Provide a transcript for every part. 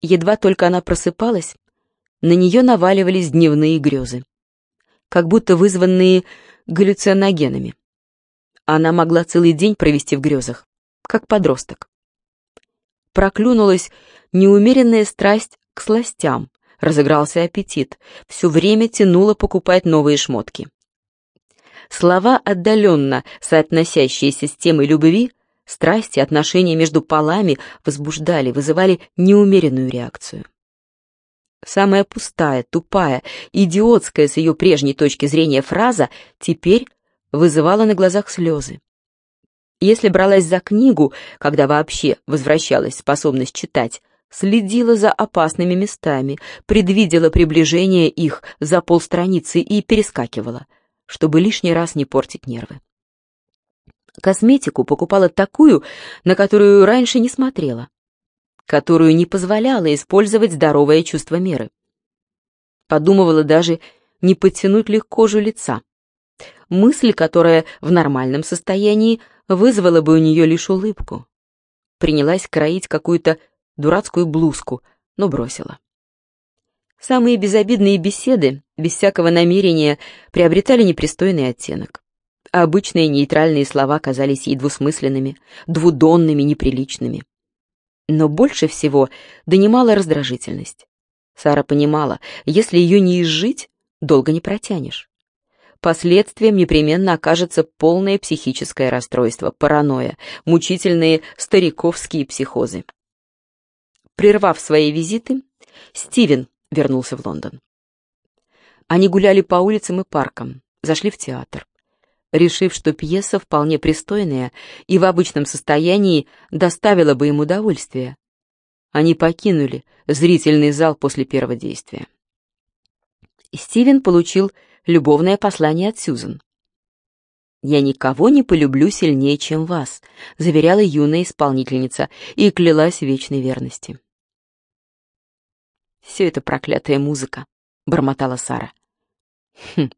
Едва только она просыпалась, на нее наваливались дневные грезы, как будто вызванные галлюциногенами. Она могла целый день провести в грезах, как подросток. Проклюнулась неумеренная страсть к сластям, разыгрался аппетит, все время тянуло покупать новые шмотки. Слова, отдаленно соотносящиеся с темой любви, страсти, отношения между полами возбуждали, вызывали неумеренную реакцию. Самая пустая, тупая, идиотская с ее прежней точки зрения фраза теперь вызывала на глазах слезы. Если бралась за книгу, когда вообще возвращалась способность читать, следила за опасными местами, предвидела приближение их за полстраницы и перескакивала, чтобы лишний раз не портить нервы. Косметику покупала такую, на которую раньше не смотрела, которую не позволяла использовать здоровое чувство меры. Подумывала даже, не подтянуть ли кожу лица. Мысль, которая в нормальном состоянии вызвала бы у нее лишь улыбку. Принялась кроить какую-то дурацкую блузку, но бросила. Самые безобидные беседы, без всякого намерения, приобретали непристойный оттенок. Обычные нейтральные слова казались ей двусмысленными, двудонными, неприличными. Но больше всего донимала раздражительность. Сара понимала, если ее не изжить, долго не протянешь. Последствием непременно окажется полное психическое расстройство, паранойя, мучительные стариковские психозы. Прервав свои визиты, Стивен вернулся в Лондон. Они гуляли по улицам и паркам, зашли в театр решив, что пьеса вполне пристойная и в обычном состоянии доставила бы им удовольствие. Они покинули зрительный зал после первого действия. Стивен получил любовное послание от Сьюзен. «Я никого не полюблю сильнее, чем вас», — заверяла юная исполнительница и клялась вечной верности. «Все это проклятая музыка», — бормотала Сара. «Хм,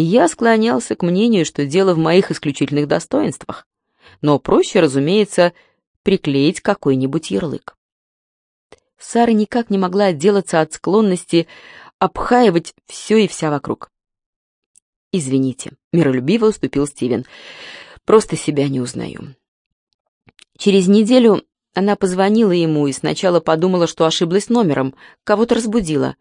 я склонялся к мнению, что дело в моих исключительных достоинствах. Но проще, разумеется, приклеить какой-нибудь ярлык. Сара никак не могла отделаться от склонности обхаивать все и вся вокруг. «Извините», — миролюбиво уступил Стивен, — «просто себя не узнаю». Через неделю она позвонила ему и сначала подумала, что ошиблась номером, кого-то разбудила.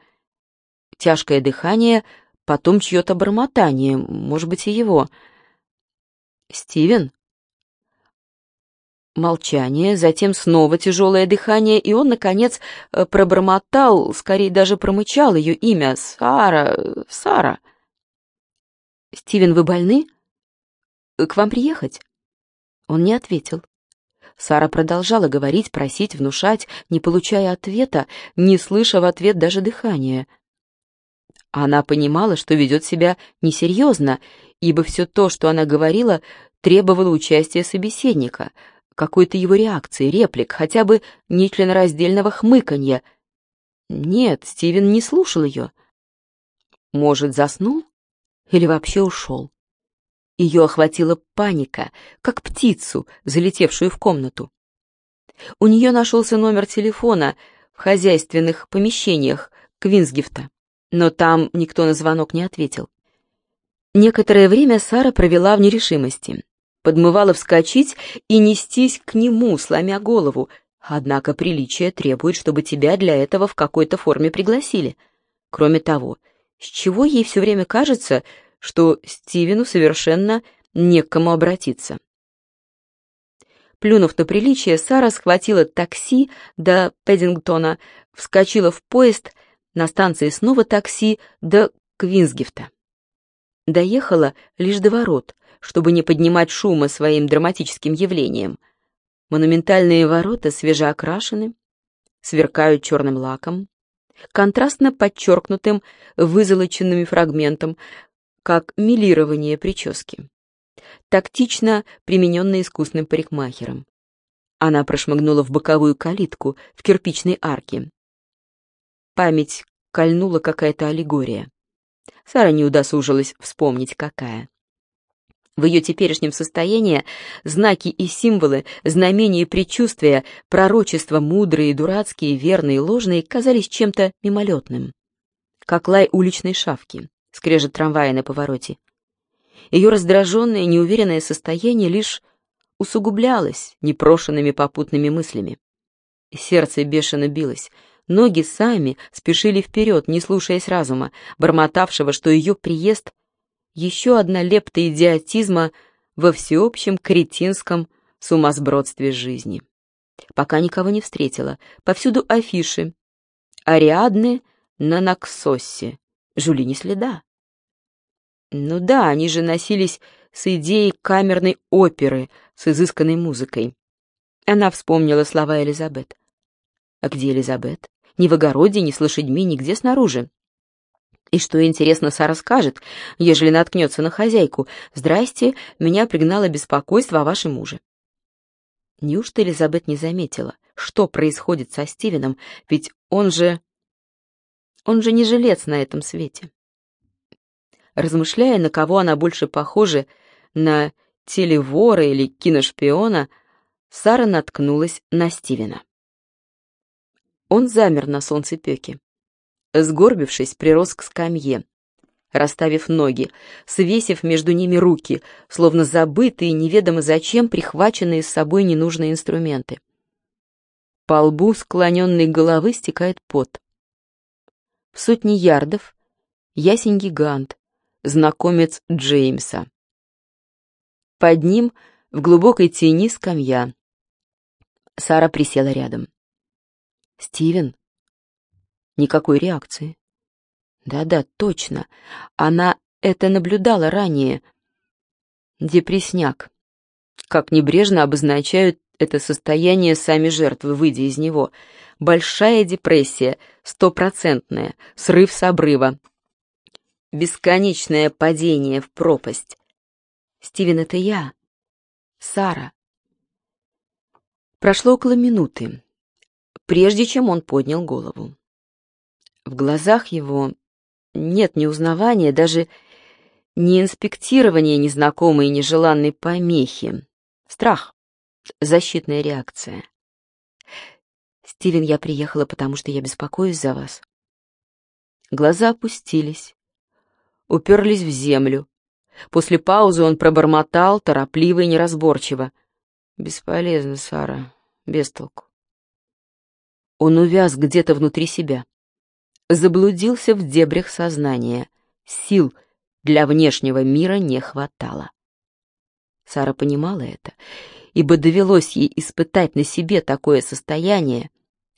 Тяжкое дыхание — потом чье-то бормотание, может быть, и его. «Стивен?» Молчание, затем снова тяжелое дыхание, и он, наконец, э, пробормотал, скорее даже промычал ее имя. «Сара... Сара...» «Стивен, вы больны? К вам приехать?» Он не ответил. Сара продолжала говорить, просить, внушать, не получая ответа, не слыша в ответ даже дыхания. Она понимала, что ведет себя несерьезно, ибо все то, что она говорила, требовало участия собеседника, какой-то его реакции, реплик, хотя бы нечленораздельного хмыканья. Нет, Стивен не слушал ее. Может, заснул? Или вообще ушел? Ее охватила паника, как птицу, залетевшую в комнату. У нее нашелся номер телефона в хозяйственных помещениях Квинсгифта но там никто на звонок не ответил. Некоторое время Сара провела в нерешимости. Подмывала вскочить и нестись к нему, сломя голову, однако приличие требует, чтобы тебя для этого в какой-то форме пригласили. Кроме того, с чего ей все время кажется, что Стивену совершенно не к кому обратиться? Плюнув на приличие, Сара схватила такси до Пэддингтона, вскочила в поезд — на станции снова такси до Квинсгифта. Доехала лишь до ворот, чтобы не поднимать шума своим драматическим явлением. Монументальные ворота свежеокрашены, сверкают черным лаком, контрастно подчеркнутым вызолоченными фрагментом, как милирование прически, тактично примененное искусным парикмахером. Она прошмыгнула в боковую калитку в кирпичной арке, память кольнула какая-то аллегория. Сара не удосужилась вспомнить, какая. В ее теперешнем состоянии знаки и символы, знамения и предчувствия, пророчества мудрые, дурацкие, верные ложные казались чем-то мимолетным. Как лай уличной шавки, скрежет трамвая на повороте. Ее раздраженное, неуверенное состояние лишь усугублялось непрошенными попутными мыслями. Сердце бешено билось, ноги сами спешили вперед, не слушаясь разума, бормотавшего, что ее приезд еще одна лепта идиотизма во всеобщем кретинском сумасбродстве жизни. Пока никого не встретила, повсюду афиши. Ариадны на Наксосе. Жули не следа. Ну да, они же носились с идеей камерной оперы с изысканной музыкой. Она вспомнила слова Элизабет. А где Элизабет? Ни в огороде, ни с лошадьми, нигде снаружи. И что, интересно, Сара скажет, ежели наткнется на хозяйку? «Здрасте, меня пригнало беспокойство о вашем муже». Неужто Элизабет не заметила, что происходит со Стивеном, ведь он же... Он же не жилец на этом свете. Размышляя, на кого она больше похожа, на телевора или киношпиона, Сара наткнулась на Стивена. Он замер на солнцепеке. Сгорбившись, прирос к скамье, расставив ноги, свесив между ними руки, словно забытые, неведомо зачем, прихваченные с собой ненужные инструменты. По лбу склоненной головы стекает пот. В сотни ярдов ясень-гигант, знакомец Джеймса. Под ним в глубокой тени скамья. Сара присела рядом. «Стивен?» Никакой реакции. Да-да, точно. Она это наблюдала ранее. Депресняк. Как небрежно обозначают это состояние сами жертвы, выйдя из него. Большая депрессия, стопроцентная, срыв с обрыва. Бесконечное падение в пропасть. Стивен, это я. Сара. Прошло около минуты, прежде чем он поднял голову. В глазах его нет ни узнавания, даже ни инспектирования незнакомой и нежеланной помехи. Страх. Защитная реакция. «Стивен, я приехала, потому что я беспокоюсь за вас». Глаза опустились, уперлись в землю. После паузы он пробормотал, торопливо и неразборчиво. «Бесполезно, Сара, без толку». Он увяз где-то внутри себя заблудился в дебрях сознания. Сил для внешнего мира не хватало. Сара понимала это, ибо довелось ей испытать на себе такое состояние,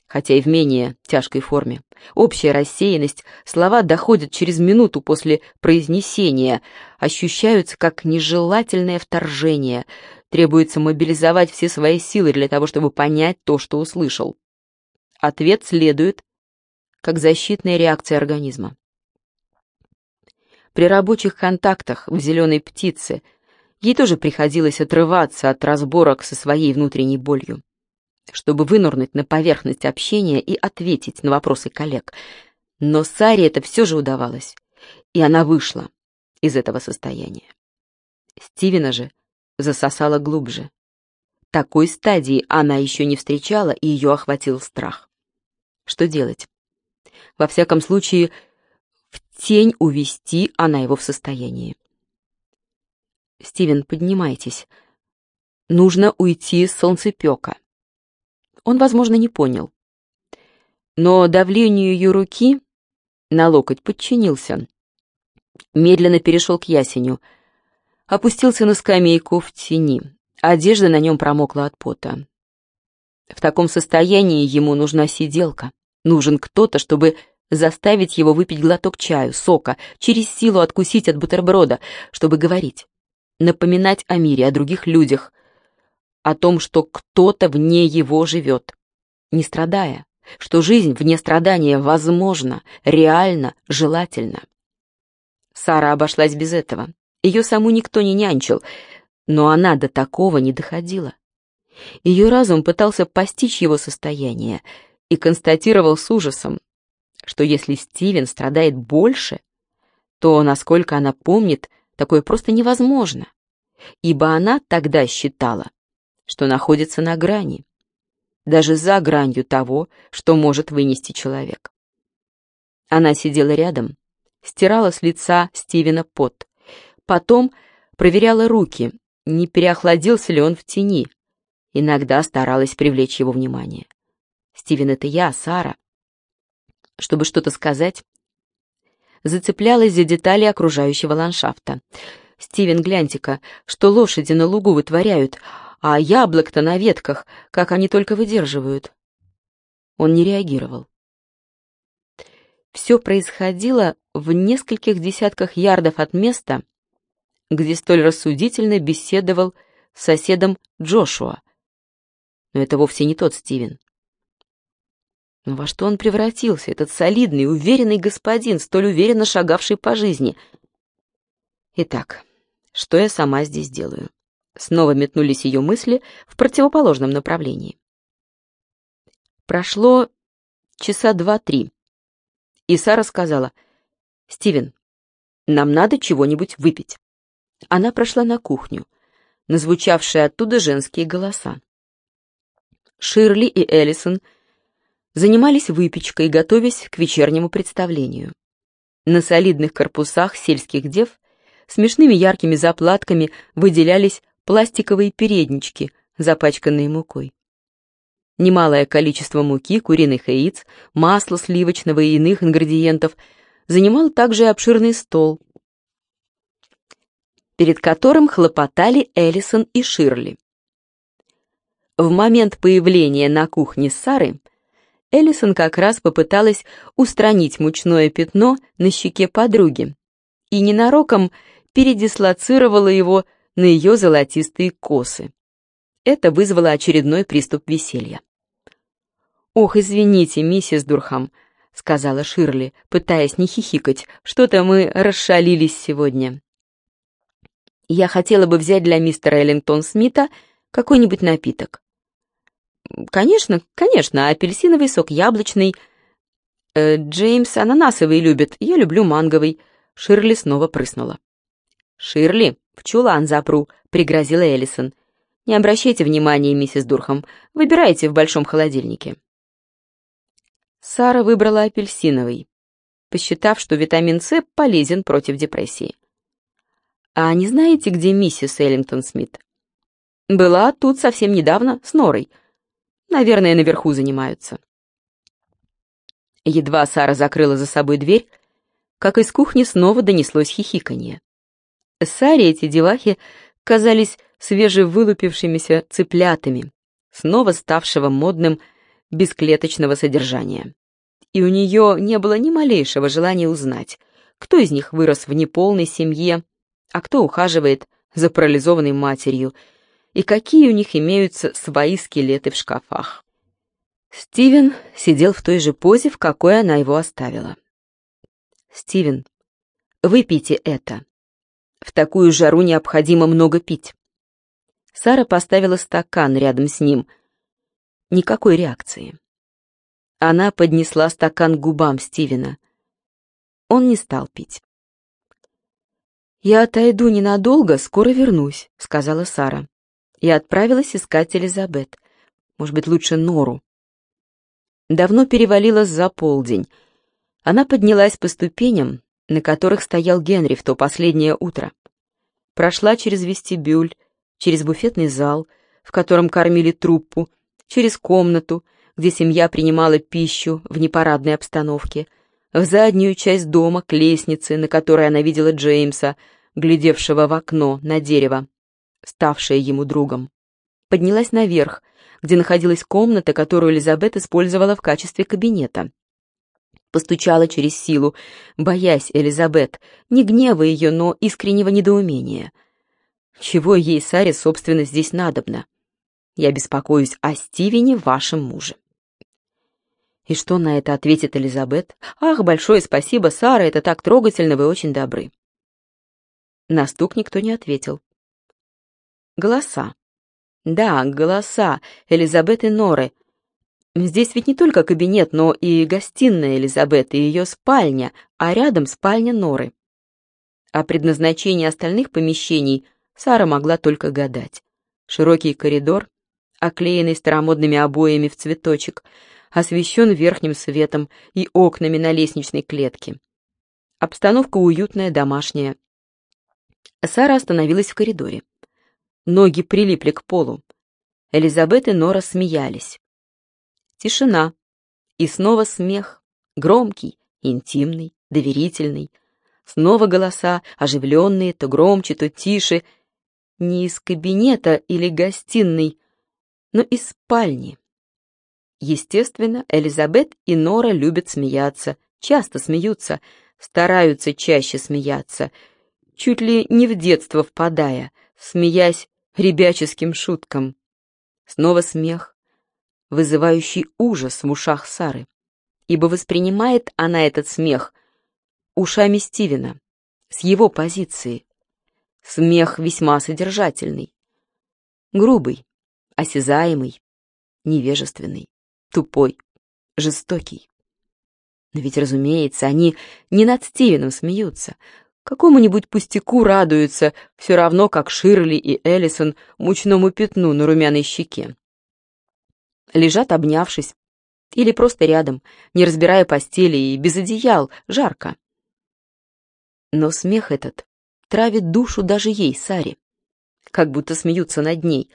хотя и в менее тяжкой форме. Общая рассеянность, слова доходят через минуту после произнесения, ощущаются как нежелательное вторжение, требуется мобилизовать все свои силы для того, чтобы понять то, что услышал. Ответ следует как защитная реакция организма. При рабочих контактах в «Зеленой птице» ей тоже приходилось отрываться от разборок со своей внутренней болью, чтобы вынурнуть на поверхность общения и ответить на вопросы коллег. Но Саре это все же удавалось, и она вышла из этого состояния. Стивена же засосала глубже. Такой стадии она еще не встречала, и ее охватил страх. Что делать? Во всяком случае, в тень увести она его в состоянии. «Стивен, поднимайтесь. Нужно уйти с солнцепека». Он, возможно, не понял. Но давлению ее руки на локоть подчинился. Медленно перешел к ясеню. Опустился на скамейку в тени. Одежда на нем промокла от пота. В таком состоянии ему нужна сиделка. Нужен кто-то, чтобы заставить его выпить глоток чаю, сока, через силу откусить от бутерброда, чтобы говорить. Напоминать о мире, о других людях, о том, что кто-то вне его живет, не страдая, что жизнь вне страдания возможна, реально, желательно. Сара обошлась без этого. Ее саму никто не нянчил, но она до такого не доходила. Ее разум пытался постичь его состояние — и констатировал с ужасом, что если Стивен страдает больше, то, насколько она помнит, такое просто невозможно. ибо она тогда считала, что находится на грани, даже за гранью того, что может вынести человек. Она сидела рядом, стирала с лица Стивена пот, потом проверяла руки, не переохладился ли он в тени, иногда старалась привлечь его внимание. «Стивен, это я, Сара». Чтобы что-то сказать, зацеплялась за детали окружающего ландшафта. «Стивен, гляньте-ка, что лошади на лугу вытворяют, а яблок-то на ветках, как они только выдерживают». Он не реагировал. Все происходило в нескольких десятках ярдов от места, где столь рассудительно беседовал с соседом Джошуа. Но это вовсе не тот Стивен. Но во что он превратился, этот солидный, уверенный господин, столь уверенно шагавший по жизни? Итак, что я сама здесь делаю? Снова метнулись ее мысли в противоположном направлении. Прошло часа два-три, и Сара сказала, «Стивен, нам надо чего-нибудь выпить». Она прошла на кухню, назвучавшие оттуда женские голоса. Ширли и Эллисон занимались выпечкой, готовясь к вечернему представлению. На солидных корпусах сельских дев смешными яркими заплатками выделялись пластиковые переднички, запачканные мукой. Немалое количество муки, куриных яиц, масла сливочного и иных ингредиентов занимал также обширный стол, перед которым хлопотали Эллисон и Ширли. В момент появления на кухне Сары Эллисон как раз попыталась устранить мучное пятно на щеке подруги и ненароком передислоцировала его на ее золотистые косы. Это вызвало очередной приступ веселья. «Ох, извините, миссис Дурхам», — сказала Ширли, пытаясь не хихикать, — «что-то мы расшалились сегодня». «Я хотела бы взять для мистера Эллингтон Смита какой-нибудь напиток. Конечно, конечно, апельсиновый сок яблочный. Э, Джеймс ананасовый любит, я люблю манговый. Ширли снова прыснула. «Ширли, в чулан запру», — пригрозила Эллисон. «Не обращайте внимания, миссис Дурхам, выбирайте в большом холодильнике». Сара выбрала апельсиновый, посчитав, что витамин С полезен против депрессии. «А не знаете, где миссис Эллингтон Смит?» «Была тут совсем недавно с Норой», Наверное, наверху занимаются. Едва Сара закрыла за собой дверь, как из кухни снова донеслось хихиканье. Саре эти девахи казались свежевылупившимися цыплятами, снова ставшего модным бесклеточного содержания. И у нее не было ни малейшего желания узнать, кто из них вырос в неполной семье, а кто ухаживает за парализованной матерью и какие у них имеются свои скелеты в шкафах. Стивен сидел в той же позе, в какой она его оставила. «Стивен, выпейте это. В такую жару необходимо много пить». Сара поставила стакан рядом с ним. Никакой реакции. Она поднесла стакан к губам Стивена. Он не стал пить. «Я отойду ненадолго, скоро вернусь», — сказала Сара и отправилась искать Элизабет. Может быть, лучше Нору. Давно перевалило за полдень. Она поднялась по ступеням, на которых стоял Генри в то последнее утро. Прошла через вестибюль, через буфетный зал, в котором кормили труппу, через комнату, где семья принимала пищу в непарадной обстановке, в заднюю часть дома к лестнице, на которой она видела Джеймса, глядевшего в окно на дерево ставшая ему другом. Поднялась наверх, где находилась комната, которую Элизабет использовала в качестве кабинета. Постучала через силу, боясь Элизабет, не гнева ее, но искреннего недоумения. Чего ей, Саре, собственно, здесь надобно? Я беспокоюсь о Стивене, вашем муже. И что на это ответит Элизабет? «Ах, большое спасибо, Сара, это так трогательно, вы очень добры». На стук никто не ответил. Голоса. Да, голоса Элизабет и Норы. Здесь ведь не только кабинет, но и гостиная Элизабет и ее спальня, а рядом спальня Норы. О предназначении остальных помещений Сара могла только гадать. Широкий коридор, оклеенный старомодными обоями в цветочек, освещен верхним светом и окнами на лестничной клетке. Обстановка уютная, домашняя. Сара остановилась в коридоре. Ноги прилипли к полу. Элизабет и Нора смеялись. Тишина. И снова смех. Громкий, интимный, доверительный. Снова голоса, оживленные, то громче, то тише. Не из кабинета или гостиной, но из спальни. Естественно, Элизабет и Нора любят смеяться, часто смеются, стараются чаще смеяться, чуть ли не в детство впадая, смеясь ребяческим шуткам. Снова смех, вызывающий ужас в ушах Сары, ибо воспринимает она этот смех ушами Стивена, с его позиции. Смех весьма содержательный, грубый, осязаемый, невежественный, тупой, жестокий. Но ведь, разумеется, они не над Стивеном смеются, какому-нибудь пустяку радуются, все равно как Ширли и Эллисон мучному пятну на румяной щеке. Лежат обнявшись, или просто рядом, не разбирая постели и без одеял, жарко. Но смех этот травит душу даже ей, Саре, как будто смеются над ней.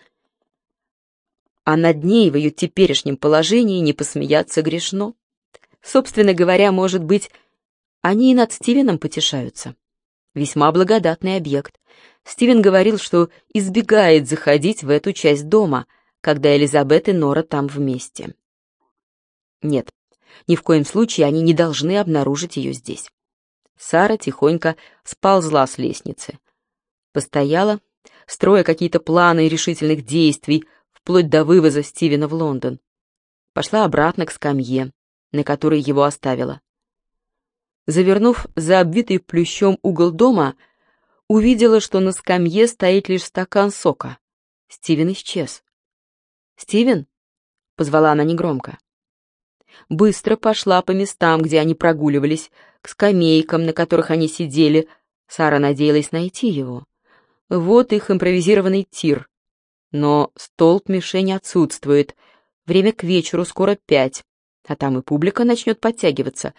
А над ней в ее теперешнем положении не посмеяться грешно. Собственно говоря, может быть, они и над Стивеном потешаются. Весьма благодатный объект. Стивен говорил, что избегает заходить в эту часть дома, когда Элизабет и Нора там вместе. Нет, ни в коем случае они не должны обнаружить ее здесь. Сара тихонько сползла с лестницы. Постояла, строя какие-то планы решительных действий, вплоть до вывоза Стивена в Лондон. Пошла обратно к скамье, на которой его оставила. Завернув за обвитый плющом угол дома, увидела, что на скамье стоит лишь стакан сока. Стивен исчез. «Стивен?» — позвала она негромко. Быстро пошла по местам, где они прогуливались, к скамейкам, на которых они сидели. Сара надеялась найти его. Вот их импровизированный тир. Но столб-мишень отсутствует. Время к вечеру, скоро пять. А там и публика начнет подтягиваться.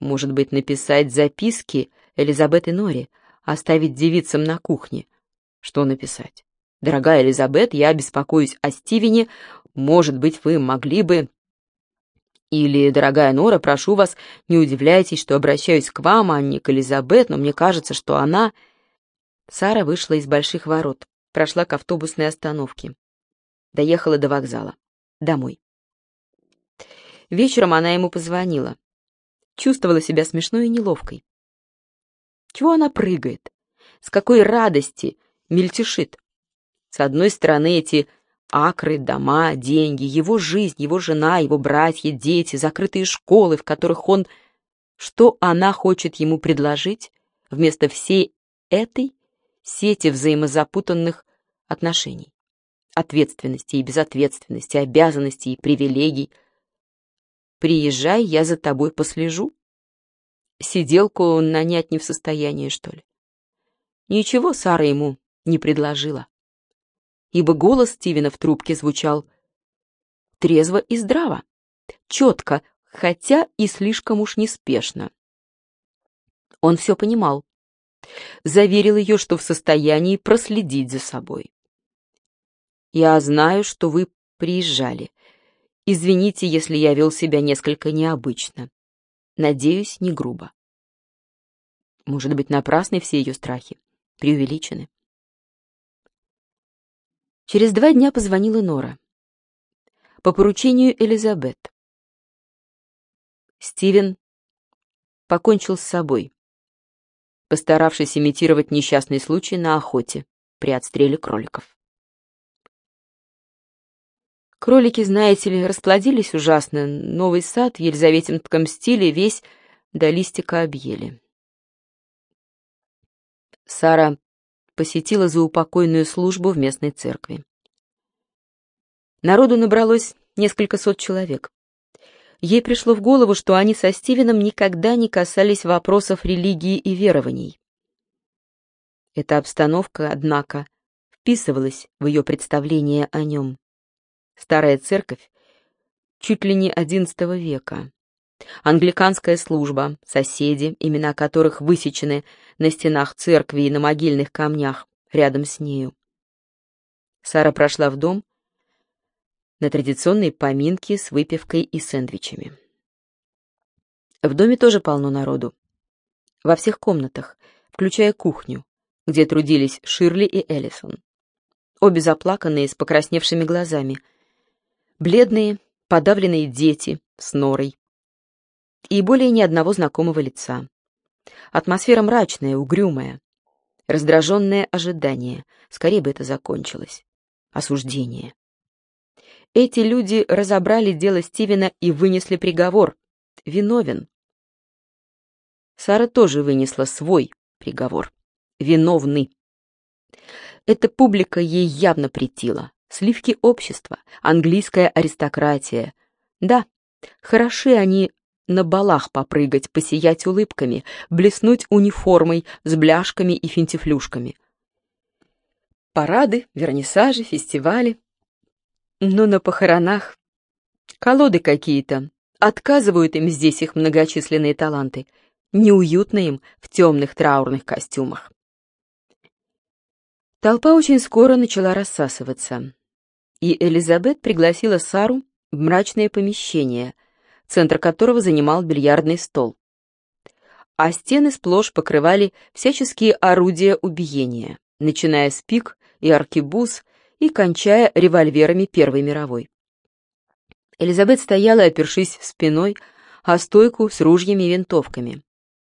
Может быть, написать записки Элизабет и Нори, оставить девицам на кухне. Что написать? «Дорогая Элизабет, я беспокоюсь о Стивене. Может быть, вы могли бы...» Или, дорогая Нора, прошу вас, не удивляйтесь, что обращаюсь к вам, а не к Элизабет, но мне кажется, что она... Сара вышла из больших ворот, прошла к автобусной остановке. Доехала до вокзала. Домой. Вечером она ему позвонила. Чувствовала себя смешной и неловкой. Чего она прыгает? С какой радости мельтешит? С одной стороны, эти акры, дома, деньги, его жизнь, его жена, его братья, дети, закрытые школы, в которых он... Что она хочет ему предложить вместо всей этой сети взаимозапутанных отношений? Ответственности и безответственности, обязанностей и привилегий — Приезжай, я за тобой послежу. Сиделку нанять не в состоянии, что ли? Ничего Сара ему не предложила. Ибо голос Стивена в трубке звучал трезво и здраво, четко, хотя и слишком уж неспешно. Он все понимал. Заверил ее, что в состоянии проследить за собой. «Я знаю, что вы приезжали. Извините, если я вел себя несколько необычно. Надеюсь, не грубо. Может быть, напрасны все ее страхи, преувеличены. Через два дня позвонила Нора. По поручению Элизабет. Стивен покончил с собой, постаравшись имитировать несчастный случай на охоте при отстреле кроликов. Кролики, знаете ли, расплодились ужасно. Новый сад в Елизаветинском стиле весь до листика объели. Сара посетила заупокойную службу в местной церкви. Народу набралось несколько сот человек. Ей пришло в голову, что они со Стивеном никогда не касались вопросов религии и верований. Эта обстановка, однако, вписывалось в ее представление о нем. Старая церковь чуть ли не XI века. Англиканская служба, соседи, имена которых высечены на стенах церкви и на могильных камнях рядом с нею. Сара прошла в дом на традиционные поминки с выпивкой и сэндвичами. В доме тоже полно народу. Во всех комнатах, включая кухню, где трудились Ширли и Эллисон. Обе заплаканные, с покрасневшими глазами. Бледные, подавленные дети с норой. И более ни одного знакомого лица. Атмосфера мрачная, угрюмая. Раздраженное ожидание. Скорее бы это закончилось. Осуждение. Эти люди разобрали дело Стивена и вынесли приговор. Виновен. Сара тоже вынесла свой приговор. Виновны. Эта публика ей явно претила. Сливки общества, английская аристократия. Да, хороши они на балах попрыгать, посиять улыбками, блеснуть униформой с бляшками и финтифлюшками. Парады, вернисажи, фестивали. Но на похоронах колоды какие-то. Отказывают им здесь их многочисленные таланты. Неуютно им в темных траурных костюмах. Толпа очень скоро начала рассасываться, и Элизабет пригласила Сару в мрачное помещение, центр которого занимал бильярдный стол. А стены сплошь покрывали всяческие орудия убиения, начиная с пик и аркебуз и кончая револьверами Первой мировой. Элизабет стояла, опершись спиной, о стойку с ружьями и винтовками,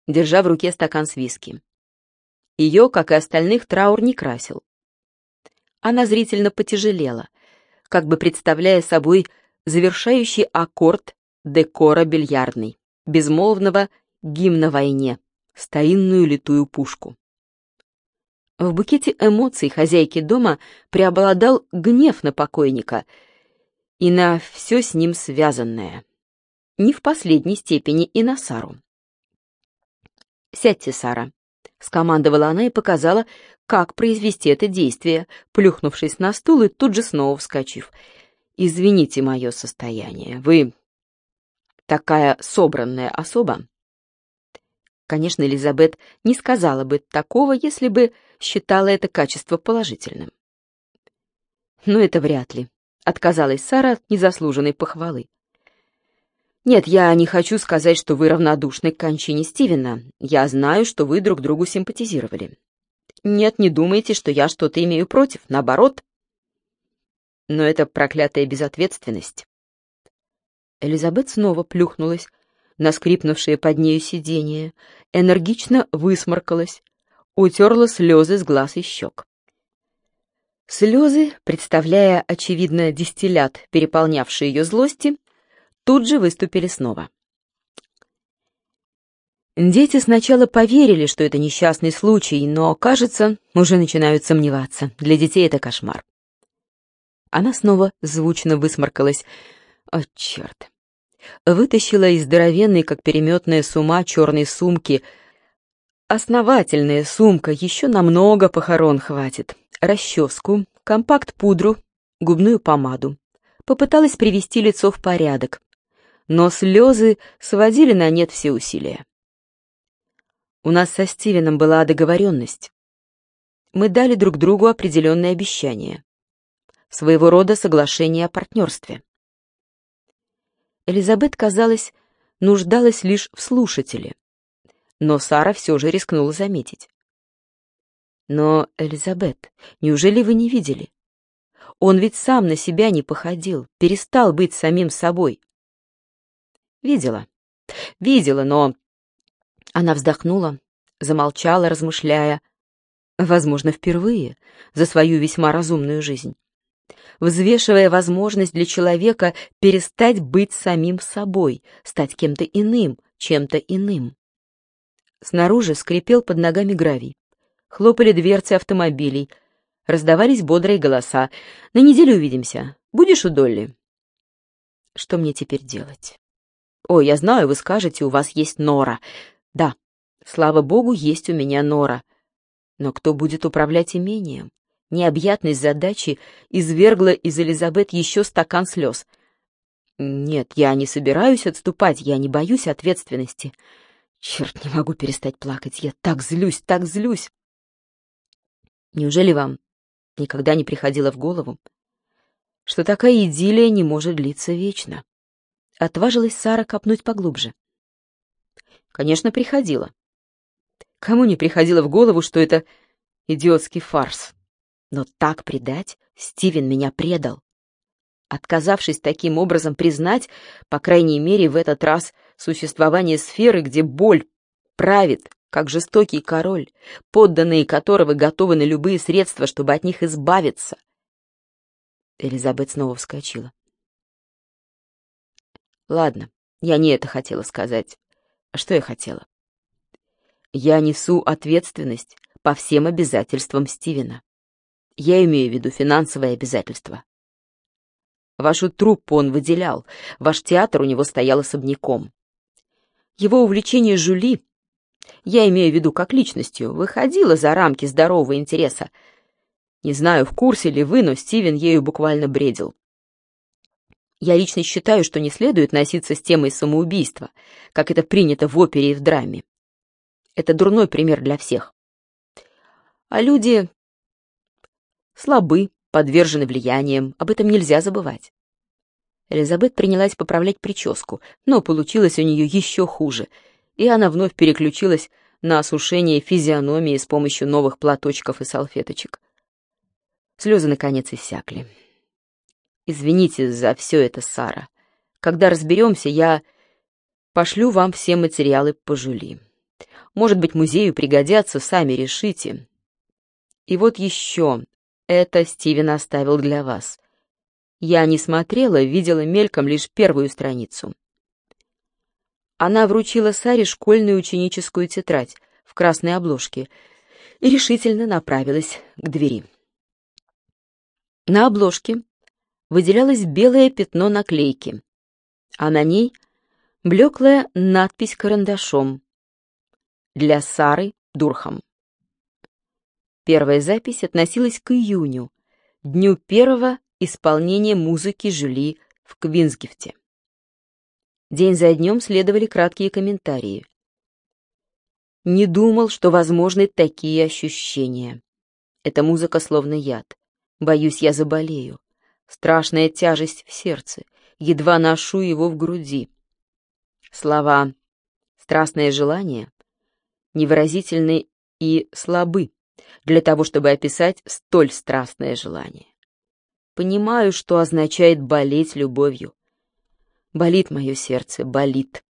держа в руке стакан с виски. Ее, как и остальных, траур не красил. Она зрительно потяжелела, как бы представляя собой завершающий аккорд декора бильярдный, безмолвного гимна войне, старинную литую пушку. В букете эмоций хозяйки дома преобладал гнев на покойника и на все с ним связанное. Не в последней степени и на Сару. «Сядьте, Сара», — скомандовала она и показала, как произвести это действие, плюхнувшись на стул и тут же снова вскочив. «Извините мое состояние. Вы такая собранная особа». Конечно, Элизабет не сказала бы такого, если бы считала это качество положительным. Но это вряд ли. Отказалась Сара от незаслуженной похвалы. Нет, я не хочу сказать, что вы равнодушны к кончине Стивена. Я знаю, что вы друг другу симпатизировали. Нет, не думайте, что я что-то имею против, наоборот. Но это проклятая безответственность. Элизабет снова плюхнулась на скрипнувшее под нею сиденье, энергично высморкалась, утерла слезы с глаз и щек. Слезы, представляя, очевидно, дистиллят, переполнявший ее злости, тут же выступили снова. Дети сначала поверили, что это несчастный случай, но, кажется, уже начинают сомневаться. Для детей это кошмар. Она снова звучно высморкалась. О, черт! Вытащила из здоровенной, как переметная с ума, черной сумки. Основательная сумка, еще намного похорон хватит. Расческу, компакт-пудру, губную помаду. Попыталась привести лицо в порядок, но слезы сводили на нет все усилия. У нас со Стивеном была договоренность. Мы дали друг другу определенные обещания. Своего рода соглашение о партнерстве. Элизабет, казалось, нуждалась лишь в слушателе. Но Сара все же рискнула заметить. «Но, Элизабет, неужели вы не видели? Он ведь сам на себя не походил, перестал быть самим собой». «Видела. Видела, но она вздохнула, замолчала, размышляя, возможно, впервые за свою весьма разумную жизнь, взвешивая возможность для человека перестать быть самим собой, стать кем-то иным, чем-то иным. Снаружи скрипел под ногами гравий, хлопали дверцы автомобилей, раздавались бодрые голоса. «На неделю увидимся. Будешь у Долли?» «Что мне теперь делать?» «О, я знаю, вы скажете, у вас есть Нора. Да, слава богу, есть у меня нора. Но кто будет управлять имением? Необъятность задачи извергла из Элизабет еще стакан слез. «Нет, я не собираюсь отступать, я не боюсь ответственности. Черт, не могу перестать плакать, я так злюсь, так злюсь!» «Неужели вам никогда не приходило в голову, что такая идиллия не может длиться вечно?» Отважилась Сара копнуть поглубже. «Конечно, приходило. Кому не приходило в голову, что это идиотский фарс? Но так предать Стивен меня предал отказавшись таким образом признать, по крайней мере в этот раз, существование сферы, где боль правит, как жестокий король, подданные которого готовы на любые средства, чтобы от них избавиться. Элизабет снова вскочила. Ладно, я не это хотела сказать. А что я хотела? Я несу ответственность по всем обязательствам Стивена. Я имею в виду финансовые обязательства. Вашу труппу он выделял, ваш театр у него стоял особняком. Его увлечение Жули, я имею в виду как личностью, выходило за рамки здорового интереса. Не знаю, в курсе ли вы, но Стивен ею буквально бредил. Я лично считаю, что не следует носиться с темой самоубийства, как это принято в опере и в драме. Это дурной пример для всех. А люди слабы, подвержены влияниям, об этом нельзя забывать. Элизабет принялась поправлять прическу, но получилось у нее еще хуже, и она вновь переключилась на осушение физиономии с помощью новых платочков и салфеточек. Слезы, наконец, иссякли. «Извините за все это, Сара. Когда разберемся, я пошлю вам все материалы по Жули. Может быть, музею пригодятся, сами решите. И вот еще это Стивен оставил для вас. Я не смотрела, видела мельком лишь первую страницу. Она вручила Саре школьную ученическую тетрадь в красной обложке и решительно направилась к двери. На обложке выделялось белое пятно наклейки, а на ней блеклая надпись карандашом «Для Сары Дурхам». Первая запись относилась к июню, дню первого исполнения музыки Жюли в Квинсгифте. День за днем следовали краткие комментарии. Не думал, что возможны такие ощущения. Эта музыка словно яд. Боюсь, я заболею. Страшная тяжесть в сердце. Едва ношу его в груди. Слова «страстное желание» невыразительны и слабы для того, чтобы описать столь страстное желание. Понимаю, что означает болеть любовью. Болит мое сердце, болит.